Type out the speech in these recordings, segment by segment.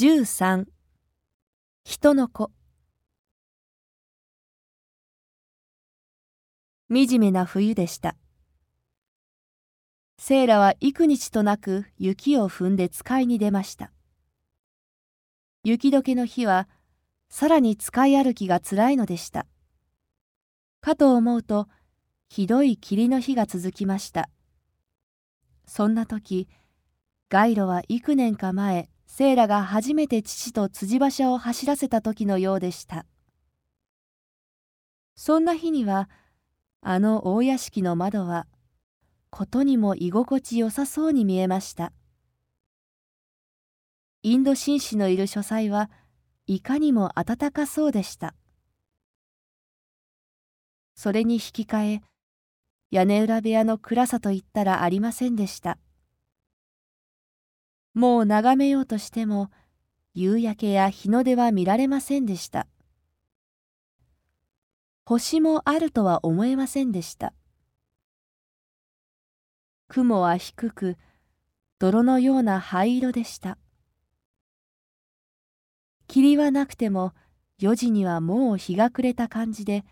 13人の子。惨めな冬でした。セイラは幾日となく雪を踏んで使いに出ました。雪解けの日はさらに使い歩きがつらいのでした。かと思うとひどい霧の日が続きました。そんな時街路は幾年か前セイラが初めて父と辻馬車を走らせた時のようでした。そんな日には、あの大屋敷の窓は、ことにも居心地よさそうに見えました。インド紳士のいる書斎はいかにも暖かそうでした。それに引き換え、屋根裏部屋の暗さといったらありませんでした。もう眺めようとしても夕焼けや日の出は見られませんでした。星もあるとは思えませんでした。雲は低く泥のような灰色でした。霧はなくても4時にはもう日が暮れた感じで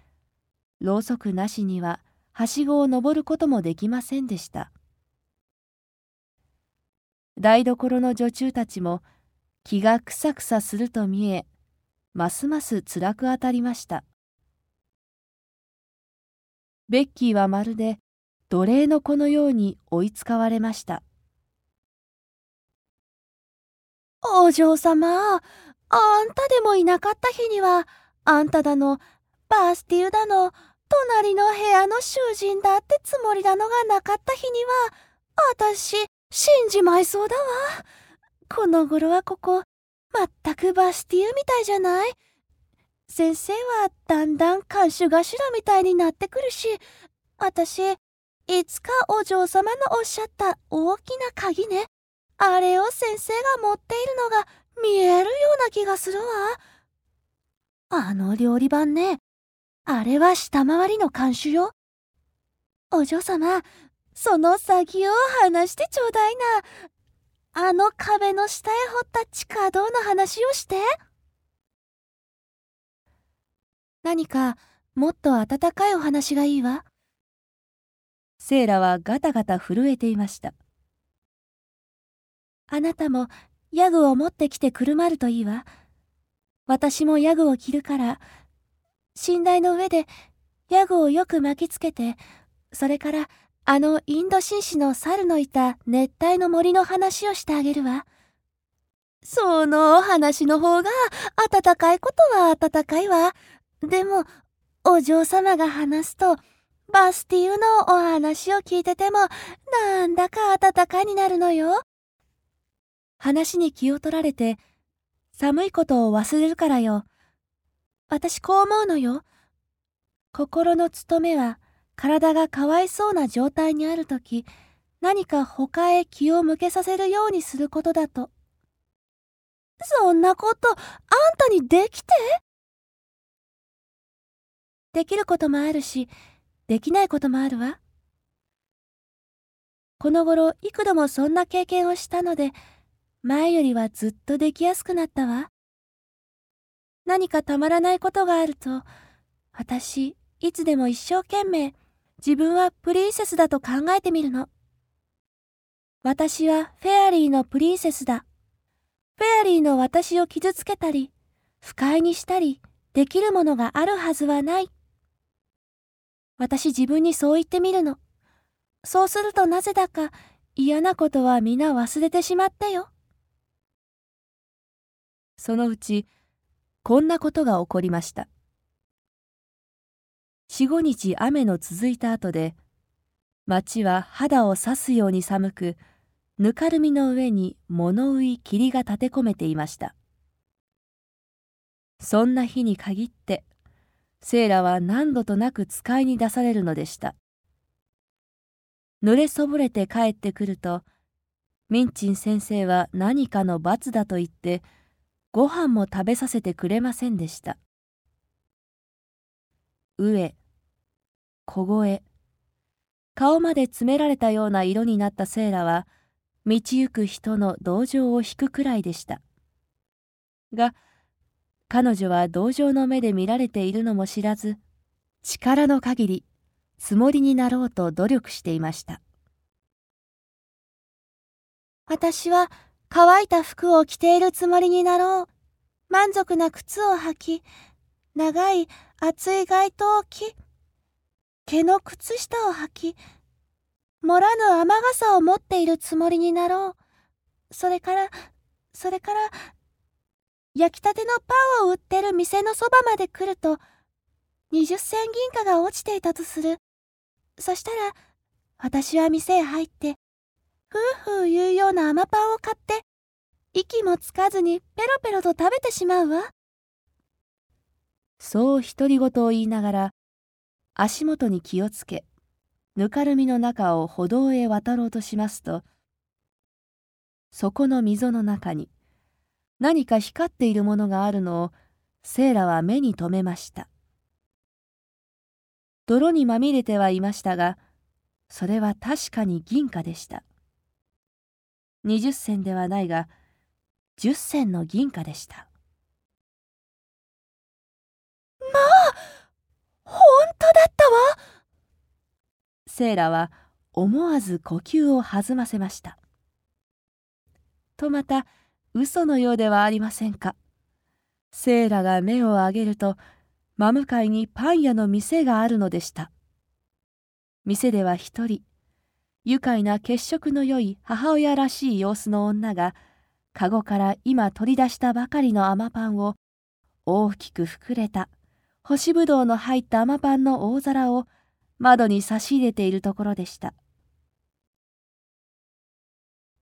ろうそくなしにははしごを登ることもできませんでした。台所の女中たちも気がくさくさすると見えますます辛く当たりました。ベッキーはまるで奴隷の子のように追いつかわれました。お嬢様あんたでもいなかった日にはあんただのバースティウだの隣の部屋の囚人だってつもりなのがなかった日には私死んじまいそうだわ。この頃はここ、まったくバスティーユみたいじゃない先生はだんだん看守頭みたいになってくるし、私、いつかお嬢様のおっしゃった大きな鍵ね。あれを先生が持っているのが見えるような気がするわ。あの料理番ね。あれは下回りの看守よ。お嬢様、その先を話してちょうだいな。あの壁の下へ掘った地下道の話をして。何かもっと温かいお話がいいわ。セイラはガタガタ震えていました。あなたもヤグを持ってきてくるまるといいわ。私もヤグを着るから、寝台の上でヤグをよく巻きつけて、それからあのインド紳士の猿のいた熱帯の森の話をしてあげるわ。そのお話の方が暖かいことは暖かいわ。でも、お嬢様が話すと、バスティーユのお話を聞いてても、なんだか暖かになるのよ。話に気を取られて、寒いことを忘れるからよ。私こう思うのよ。心の務めは、体がかわいそうな状態にあるとき、何か他へ気を向けさせるようにすることだと。そんなこと、あんたにできて？できることもあるし、できないこともあるわ。この頃幾度もそんな経験をしたので、前よりはずっとできやすくなったわ。何かたまらないことがあると、私、いつでも一生懸命、自分はプリンセスだと考えてみるの。私はフェアリーのプリンセスだ。フェアリーの私を傷つけたり、不快にしたり、できるものがあるはずはない。私自分にそう言ってみるの。そうするとなぜだか嫌なことは皆忘れてしまってよ。そのうち、こんなことが起こりました。四五日雨の続いた後で町は肌を刺すように寒くぬかるみの上に物憂い霧が立て込めていました。そんな日に限ってセイラは何度となく使いに出されるのでした。濡れそぼれて帰ってくるとミンチン先生は何かの罰だと言ってご飯も食べさせてくれませんでした。飢え小声顔まで詰められたような色になったセイラは道行く人の同情を引くくらいでしたが、彼女は同情の目で見られているのも知らず、力の限り、つもりになろうと努力していました。私は乾いた服を着ているつもりになろう。満足な靴を履き、長い厚い街灯を着、毛の靴下を履き、もらぬ雨傘を持っているつもりになろう。それから、それから、焼きたてのパンを売ってる店のそばまで来ると、二十銭銀貨が落ちていたとする。そしたら、私は店へ入って、ふうふう言うような甘パンを買って、息もつかずにペロペロと食べてしまうわ。そう独り言を言いながら、足元に気をつけ、ぬかるみの中を歩道へ渡ろうとしますと、そこの溝の中に何か光っているものがあるのをセーラは目に留めました。泥にまみれてはいましたが、それは確かに銀貨でした。二十銭ではないが、十銭の銀貨でした。まあ、本当だったわセーラは思わず呼吸を弾ませました。とまた嘘のようではありませんか。セーラが目を上げると真向かいにパン屋の店があるのでした。店では一人、愉快な血色の良い母親らしい様子の女が、かごから今取り出したばかりの甘パンを、大きく膨れた干しぶどうの入った甘パンの大皿を窓に差し入れているところでした。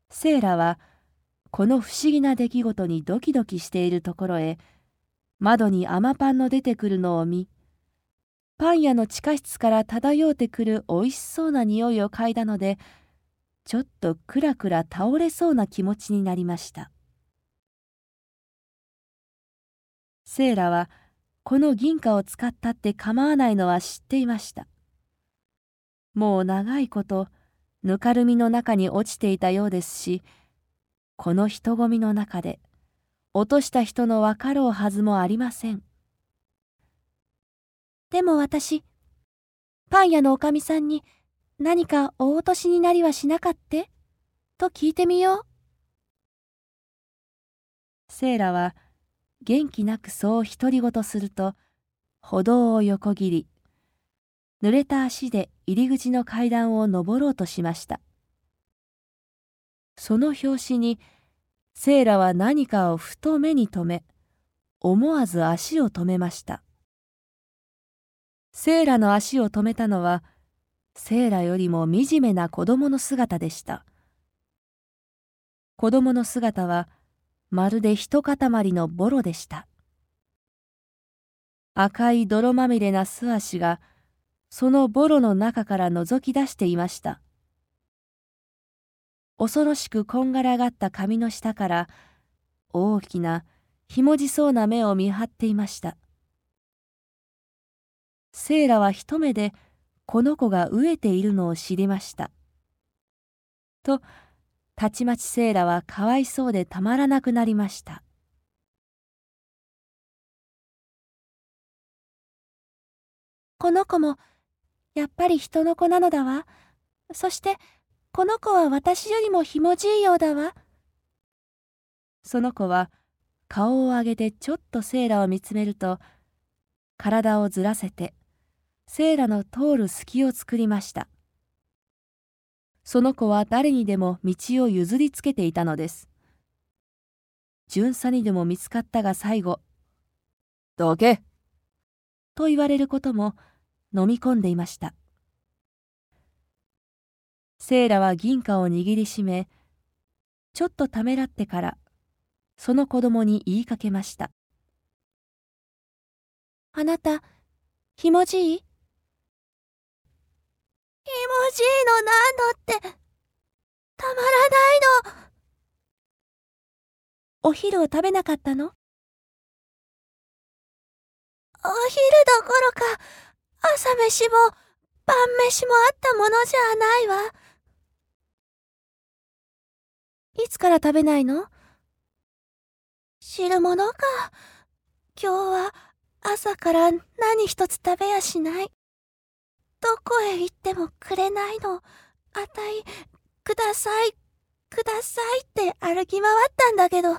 セーラは、この不思議な出来事にドキドキしているところへ、窓に甘パンの出てくるのを見、パン屋の地下室から漂ってくるおいしそうな匂いを嗅いだので、ちょっとくらくら倒れそうな気持ちになりました。セーラは、この銀貨を使ったって構わないのは知っていました。もう長いこと、ぬかるみの中に落ちていたようですし、この人混みの中で、落とした人の分かろうはずもありません。でも私、パン屋のおかみさんに何かお落としになりはしなかって？と聞いてみよう。セーラは元気なくそう独り言すると歩道を横切り濡れた足で入り口の階段を登ろうとしましたその拍子にセーラは何かをふと目に留め思わず足を止めましたセーラの足を止めたのは、セーラよりも惨めな子供の姿でした。子供の姿は、まるで一塊のボロでした。赤い泥まみれな素足が、そのボロの中から覗き出していました。恐ろしくこんがらがった髪の下から、大きな、ひもじそうな目を見張っていました。セイラは一目でこの子が飢えているのを知りました。と、たちまちセイラはかわいそうでたまらなくなりました。この子も、やっぱり人の子なのだわ。そして、この子は私よりもひもじいようだわ。その子は、顔を上げてちょっとセイラを見つめると、体をずらせて、セーラの通る隙を作りました。その子は誰にでも道を譲りつけていたのです。巡査にでも見つかったが最後、どけと言われることも飲み込んでいました。セーラは銀貨を握りしめ、ちょっとためらってから、その子供に言いかけました。あなた、ひもじい？気持ちいいのなんだって、たまらないの。お昼を食べなかったの？お昼どころか、朝飯も晩飯もあったものじゃないわ。いつから食べないの？知るものか。今日は朝から何一つ食べやしない。どこへ行ってもくれないの。あたい、ください、くださいって歩き回ったんだけど。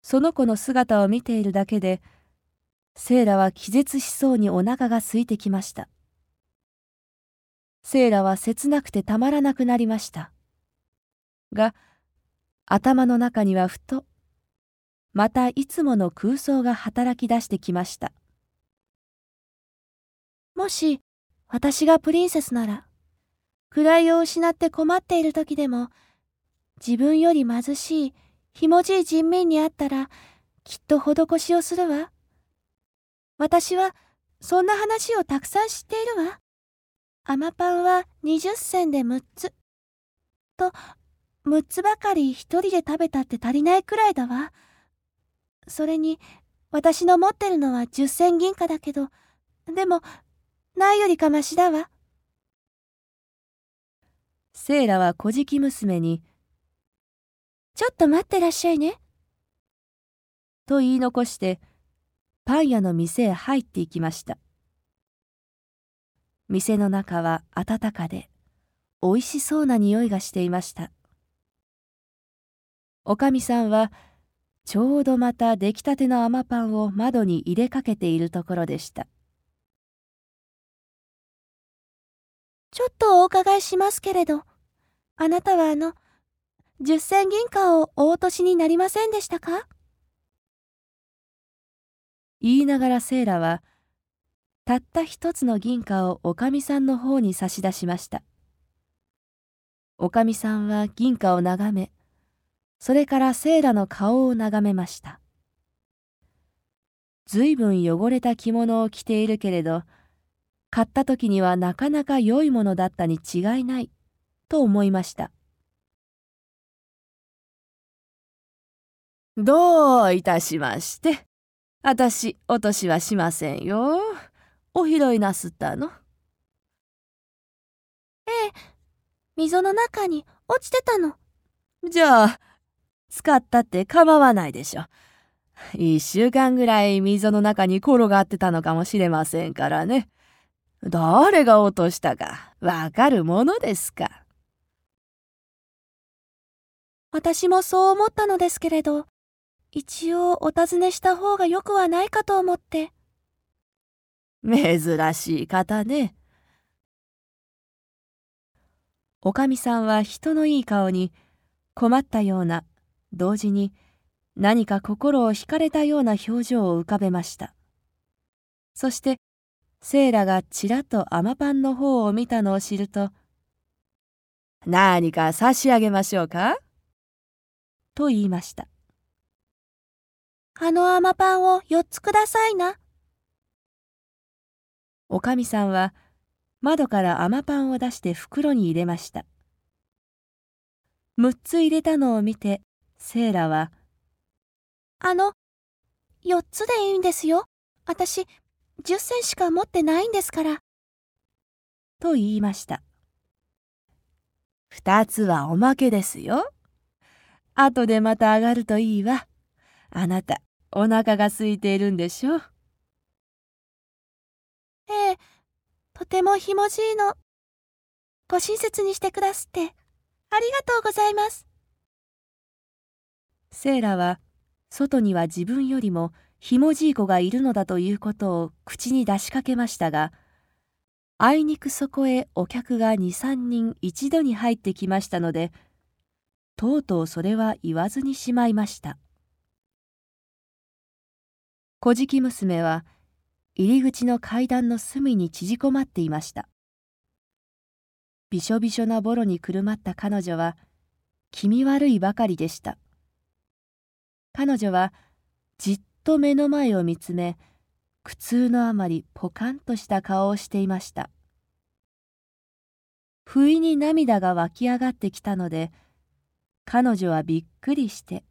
その子の姿を見ているだけで、セイラは気絶しそうにお腹が空いてきました。セイラは切なくてたまらなくなりました。が、頭の中にはふと、またいつもの空想が働き出してきました。もし、私がプリンセスなら、位を失って困っている時でも、自分より貧しい、ひもじい人民に会ったら、きっと施しをするわ。私は、そんな話をたくさん知っているわ。甘パンは20銭で6つ。と、6つばかり一人で食べたって足りないくらいだわ。それに、私の持ってるのは10銭銀貨だけど、でも、ないよりかましだわ。セイラは小じ娘に、ちょっと待ってらっしゃいね。と言い残して、パン屋の店へ入っていきました。店の中は暖かで、美味しそうな匂いがしていました。おかみさんは、ちょうどまた出来たての甘パンを窓に入れかけているところでした。ちょっとお伺いしますけれど、あなたはあの、十銭銀貨をお落としになりませんでしたか？言いながらセイラは、たった一つの銀貨をおかみさんの方に差し出しました。おかみさんは銀貨を眺め、それからセイラの顔を眺めました。ずいぶん汚れた着物を着ているけれど、買った時にはなかなか良いものだったに違いないと思いました。どういたしましてあたし落としはしませんよ。お拾いなすったの？ええ溝の中に落ちてたの。じゃあ使ったって構わないでしょ。一週間ぐらい溝の中に転がってたのかもしれませんからね。誰が落としたかわかるものですか？私もそう思ったのですけれど、一応お尋ねした方がよくはないかと思って。珍しい方ね。おかみさんは人のいい顔に困ったような、同時に何か心を惹かれたような表情を浮かべました。そしてセイラがちらっと甘パンの方を見たのを知ると、何か差し上げましょうか？と言いました。あの甘パンを4つくださいな。おかみさんは窓から甘パンを出して袋に入れました。6つ入れたのを見て、セイラは、あの、4つでいいんですよ。私、10銭しか持ってないんですから。と言いました。二つはおまけですよ。後でまた上がるといいわ。あなた、お腹が空いているんでしょええ、とてもひもじいの。ご親切にしてくだすって、ありがとうございます。セイラは、外には自分よりもひもじい子がいるのだということを口に出しかけましたが、あいにくそこへお客が二三人一度に入ってきましたので、とうとうそれは言わずにしまいました。小じ娘は入り口の階段の隅に縮こまっていました。びしょびしょなボロにくるまった彼女は気味悪いばかりでした。彼女はじっと目の前を見つめ苦痛のあまりポカンとした顔をしていました。不意に涙が湧き上がってきたので彼女はびっくりして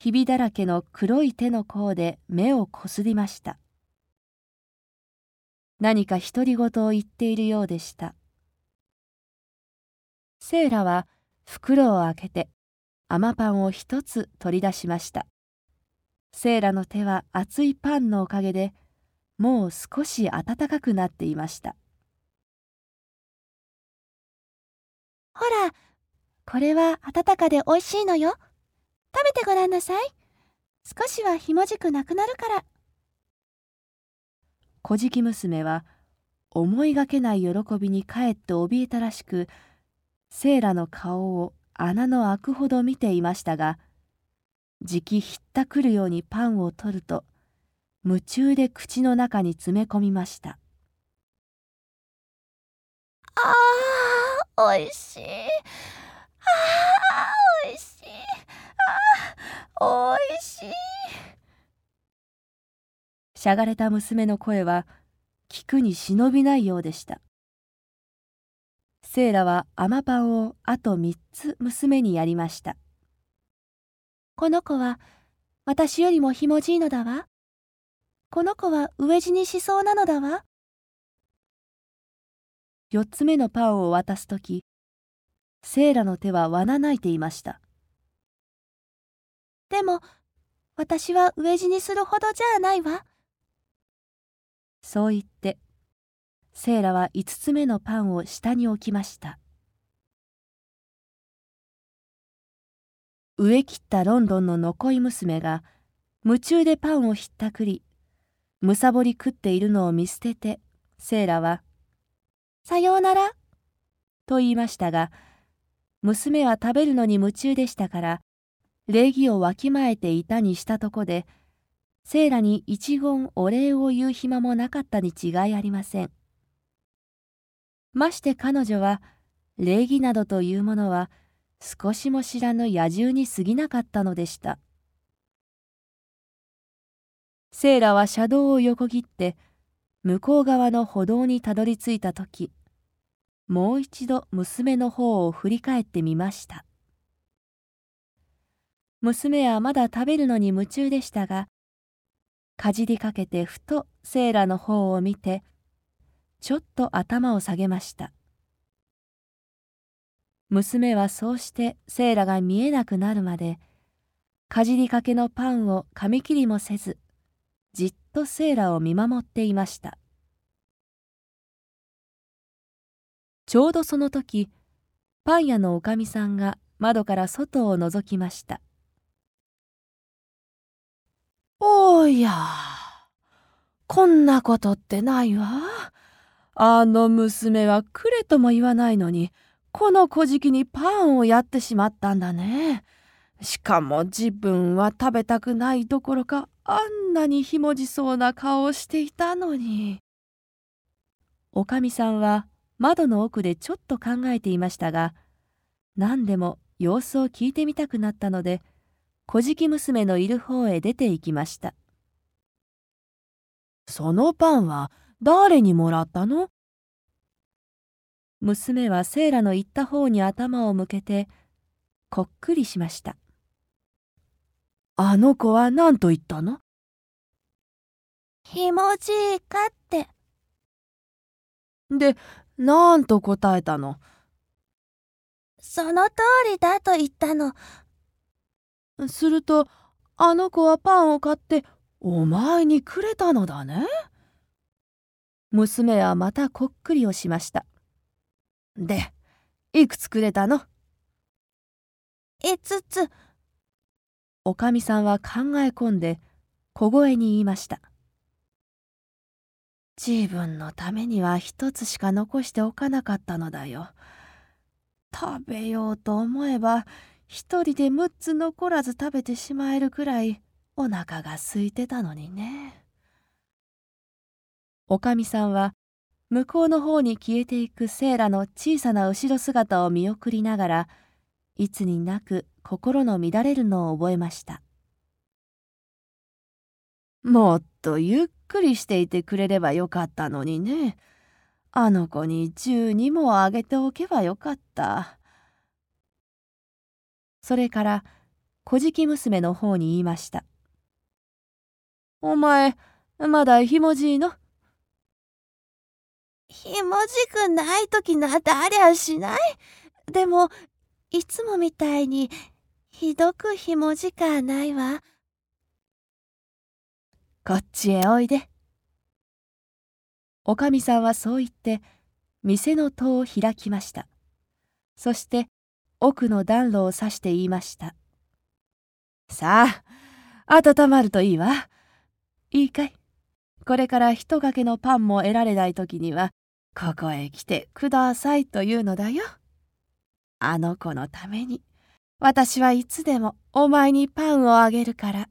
ひびだらけの黒い手の甲で目をこすりました。何か独り言を言っているようでした。セイラは袋を開けて甘パンを一つ取り出しました。セーラの手は熱いパンのおかげでもう少し暖かくなっていました。ほらこれは温かで美味しいのよ。食べてごらんなさい。少しはひもじくなくなるから。小じき娘は思いがけない喜びにかえって怯えたらしくセーラの顔を穴の開くほど見ていましたがじきひったくるようにパンを取ると夢中で口の中に詰め込みました。あーおいしい。あーおいしい。あーおいしい。しゃがれた娘の声は聞くに忍びないようでした。セイラは甘パンをあと3つ娘にやりましたこの子は私よりもひもじいのだわ。この子は飢え死にしそうなのだわ。4つ目のパンを渡す時セイラの手はわなないていました。でも私は飢え死にするほどじゃないわ。そう言ってセイラは5つ目のパンを下に置きました。飢え切ったロンドンの残い娘が夢中でパンをひったくりむさぼり食っているのを見捨ててセイラは「さようなら」と言いましたが娘は食べるのに夢中でしたから礼儀をわきまえていたにしたとこでセイラに一言お礼を言う暇もなかったに違いありません。まして彼女は礼儀などというものは少しも知らぬ野獣に過ぎなかったのでした。セイラは車道を横切って向こう側の歩道にたどり着いた時もう一度娘の方を振り返ってみました娘はまだ食べるのに夢中でしたがかじりかけてふとセイラの方を見てちょっと頭を下げました娘はそうしてセイラが見えなくなるまでかじりかけのパンを噛み切りもせずじっとセイラを見守っていましたちょうどその時パン屋のおかみさんが窓から外を覗きましたおや、こんなことってないわ。あの娘はくれとも言わないのに、この小じにパンをやってしまったんだね。しかも自分は食べたくないどころか、あんなにひもじそうな顔をしていたのに。おかみさんは窓の奥でちょっと考えていましたが、何でも様子を聞いてみたくなったので、小じき娘のいる方へ出て行きましたそのパンは誰にもらったの？娘はセイラの言った方に頭を向けてこっくりしました。あの子は何と言ったの？ひもじいかって。で何と答えたの？その通りだと言ったの。するとあの子はパンを買ってお前にくれたのだね。娘はまたこっくりをしました。で、いくつくれたの ?5 つ。おかみさんは考え込んで小声に言いました。自分のためには一つしか残しておかなかったのだよ。食べようと思えば一人で6つ残らず食べてしまえるくらいお腹が空いてたのにね。おかみさんは向こうの方に消えていくセイラの小さな後ろ姿を見送りながらいつになく心の乱れるのを覚えました。もっとゆっくりしていてくれればよかったのにね。あの子に銃にもあげておけばよかった。それから小じき娘の方に言いました「お前まだひもじいの?」ひもじくない時なんてありゃしないでもいつもみたいにひどくひもじかないわ。こっちへおいで。おかみさんはそう言って店の戸を開きました。そして奥の暖炉を指して言いました。さあ、温まるといいわ。いいかい。これから一かけのパンも得られない時には、ここへ来てくださいというのだよ。あの子のために、私はいつでもお前にパンをあげるから。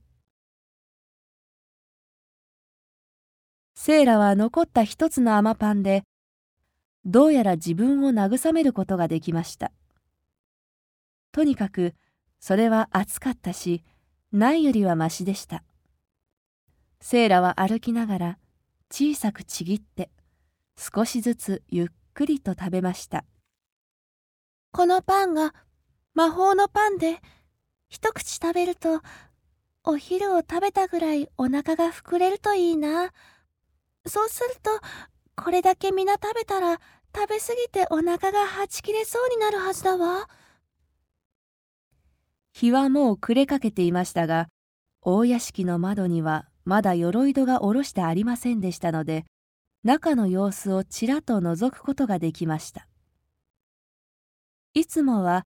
セイラは残った一つの甘パンで、どうやら自分を慰めることができました。とにかく、それは暑かったし、ないよりはましでした。セイラは歩きながら、小さくちぎって、少しずつゆっくりと食べました。このパンが魔法のパンで、一口食べると、お昼を食べたぐらいお腹が膨れるといいな。そうすると、これだけ皆食べたら、食べ過ぎてお腹がはち切れそうになるはずだわ。日はもう暮れかけていましたが、大屋敷の窓にはまだ鎧戸が下ろしてありませんでしたので、中の様子をちらと覗くことができました。いつもは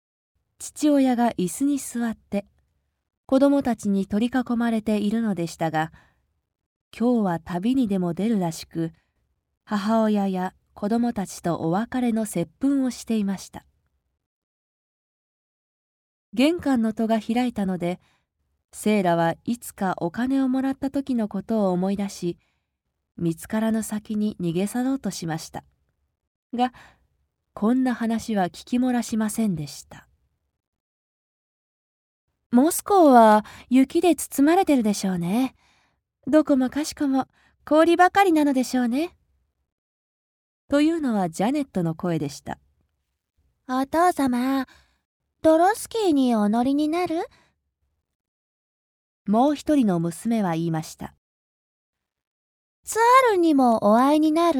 父親が椅子に座って子供たちに取り囲まれているのでしたが、今日は旅にでも出るらしく母親や子供たちとお別れの接吻をしていました玄関の戸が開いたのでセイラはいつかお金をもらった時のことを思い出し見つからぬ先に逃げ去ろうとしましたがこんな話は聞き漏らしませんでしたモスコーは雪で包まれてるでしょうねどこもかしこも氷ばかりなのでしょうね。というのはジャネットの声でした。お父様、ドロスキーにお乗りになる？もう一人の娘は言いました。ツアルにもお会いになる？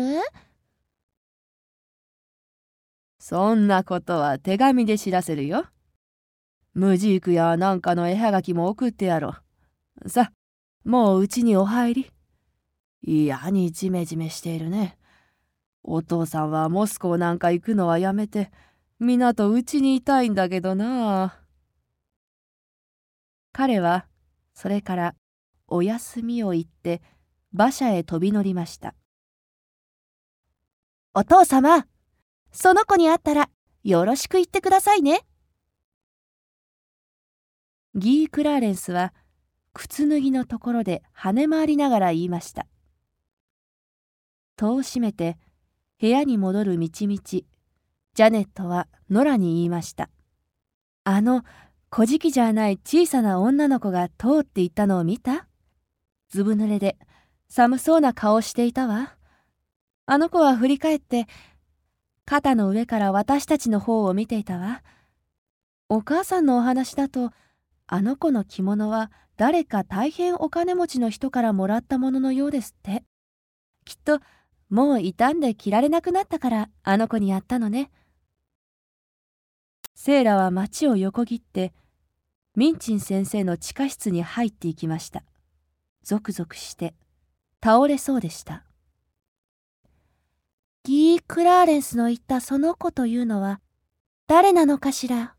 そんなことは手紙で知らせるよ。ムジークやなんかの絵はがきも送ってやろう。さ、もううちにお入り。嫌にジメジメしているね。お父さんはモスコーなんか行くのはやめて、みなとうちにいたいんだけどな。彼は、それから、お休みを言って、馬車へ飛び乗りました。お父様、その子に会ったら、よろしく言ってくださいね。ギー・クラーレンスは、靴脱ぎのところで跳ね回りながら言いました。戸を閉めて部屋に戻る道々、ジャネットはノラに言いました。あの、小じきじゃない小さな女の子が通っていったのを見た？ずぶ濡れで寒そうな顔していたわ。あの子は振り返って、肩の上から私たちの方を見ていたわ。お母さんのお話だと、あの子の着物は誰か大変お金持ちの人からもらったもののようですって。きっともう傷んで着られなくなったからあの子にやったのね。セイラは町を横切ってミンチン先生の地下室に入っていきました。ゾクゾクして倒れそうでした。ギー・クラーレンスの言ったその子というのは誰なのかしら？